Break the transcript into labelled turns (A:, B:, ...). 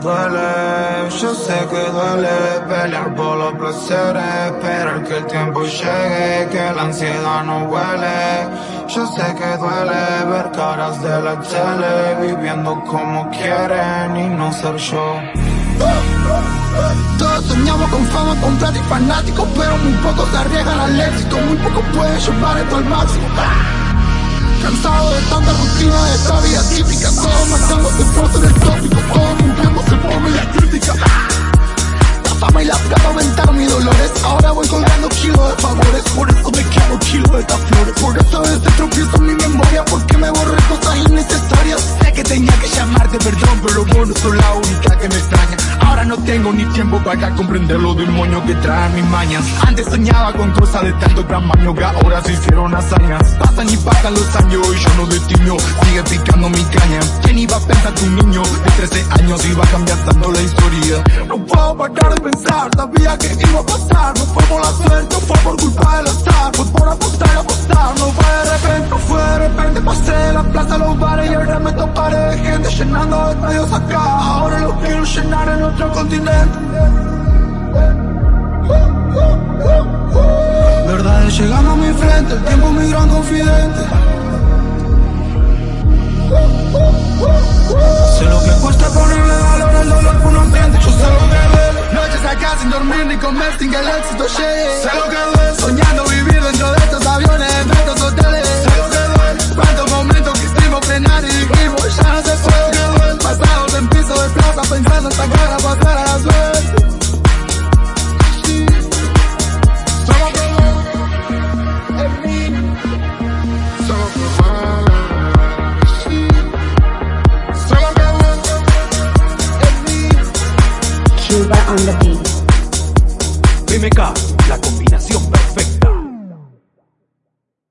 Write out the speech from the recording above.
A: Duele, yo sé que duele pelear por los placeres, esperar que el tiempo llegue, que la ansiedad no huele. Yo sé que duele ver caras de la tele, viviendo como quieren y no ser yo.
B: Todos soñamos con fama, con plata y fanáticos, pero muy pocos se arriesgan al éxito, muy pocos pueden llevar esto al máximo. Cansado de tanta rutina de esta vida típica, todos matándose por ser el tópico, llamarte perdón, pero vos no sos la única que me extraña. Ahora no tengo ni tiempo para comprender los demonios que traen mis mañas. Antes soñaba con cosas de tanto tamaño que ahora se hicieron hazañas. Pasan y pasan los años y yo no destino, sigue picando mi caña. ¿Quién iba a pensar que un niño de 13 años iba tanto la historia? No puedo parar de pensar, sabía que iba a pasar. No fue por la suerte, no fue por Pasé la plaza, los bares y ahora me toparé gente llenando estadios acá. Ahora los quiero llenar en otro continente. Verdades llegando a mi frente, el tiempo mi gran confidente. Sé lo que cuesta ponerle valor al dolor que uno siente, yo sé lo que duele. Noches acá sin dormir ni comer sin que el éxito llegue. Sé lo que sacar a pasar a la suerte. Sí. Solo que duele, en mí. Solo que duele, sí. Solo que duele, en mí.
C: Cuba on the beat.
D: BMK, la combinación